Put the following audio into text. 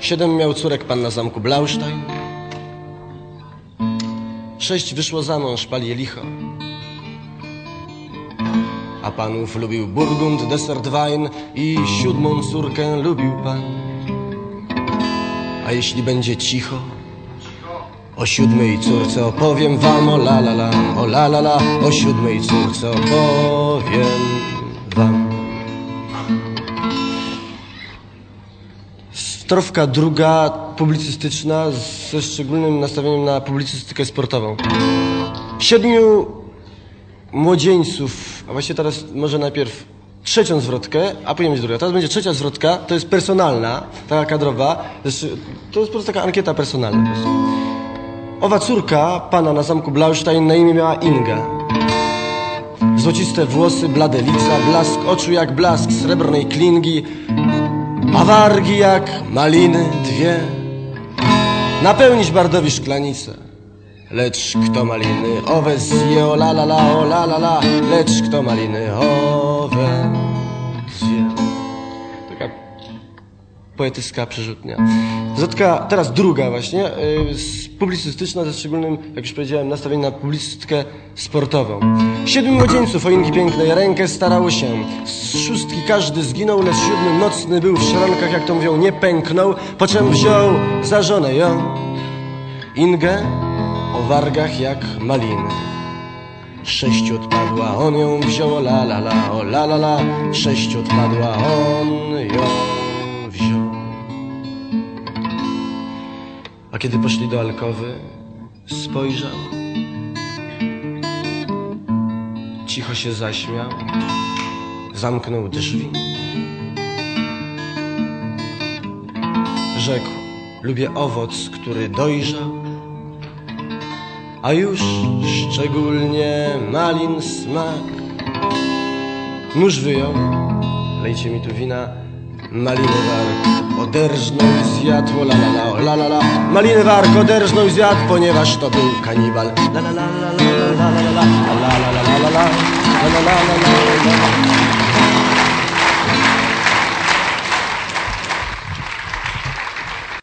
Siedem miał córek pan na zamku Blaustein. Sześć wyszło za mąż, pali licho. A panów lubił Burgund, desert wine i siódmą córkę lubił pan. A jeśli będzie cicho, o siódmej córce opowiem wam o la la la, o la la la, o siódmej córce opowiem wam. Strofka druga, publicystyczna, ze szczególnym nastawieniem na publicystykę sportową. Siedmiu młodzieńców, a właściwie teraz może najpierw trzecią zwrotkę, a później będzie druga. Teraz będzie trzecia zwrotka, to jest personalna, taka kadrowa. To jest po prostu taka ankieta personalna. Owa córka pana na zamku Blaustein na imię miała Inga. Złociste włosy, blade lica, blask oczu jak blask srebrnej klingi, a wargi jak maliny dwie. Napełnić bardowi szklanicę. Lecz kto maliny owe zje, o la la la, o la la la, lecz kto maliny owe poetycka przerzutnia. Zotka, teraz druga właśnie, s- publicystyczna ze szczególnym, jak już powiedziałem, nastawieniem na publicystykę sportową. Siedmiu młodzieńców o Ingi pięknej rękę starało się. Z szóstki każdy zginął, lecz siódmy mocny był w szrankach, jak to mówią, nie pęknął, po czym wziął za żonę ją. Ingę o wargach jak maliny. Sześciu odpadła, on ją wziął, la la la, o la la la. Sześciu odpadła, on ją kiedy poszli do alkowy, spojrzał. Cicho się zaśmiał, zamknął drzwi. Rzekł, lubię owoc, który dojrzał, a już szczególnie malin smak. Nóż wyjął, lejcie mi tu wina, maliny warg oderżnął i zjadł, la la la, la la la. Maliny warg oderżnął i zjadł, ponieważ to był kanibal. La la la la la la la la la la la la la la la la la